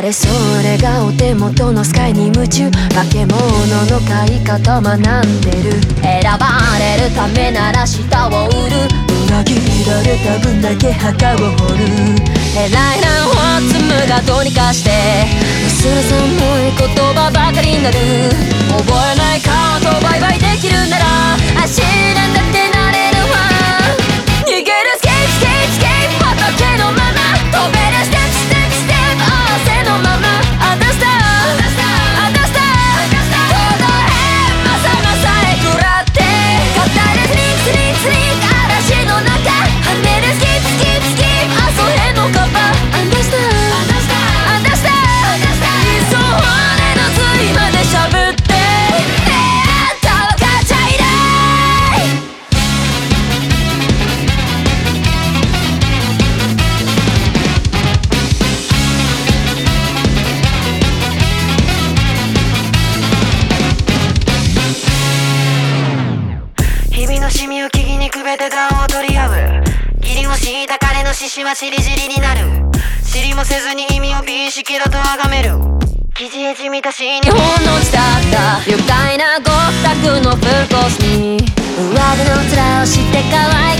誰それがお手元のスカイに夢中。化け物の飼い方学んでる。選ばれるためなら舌を売る。裏切られた分だけ墓を掘る。偉いなホッツムがどうにかして。薄寒い言葉ばかりになる。べて暖を取り合う。義理を敷いた彼の獅子はチリジリになる。知りもせずに意味を美意識だと崇める。生地へじみたしに日本の地だった。愉快な極楽のフルコースに。上手の面をして可愛がっ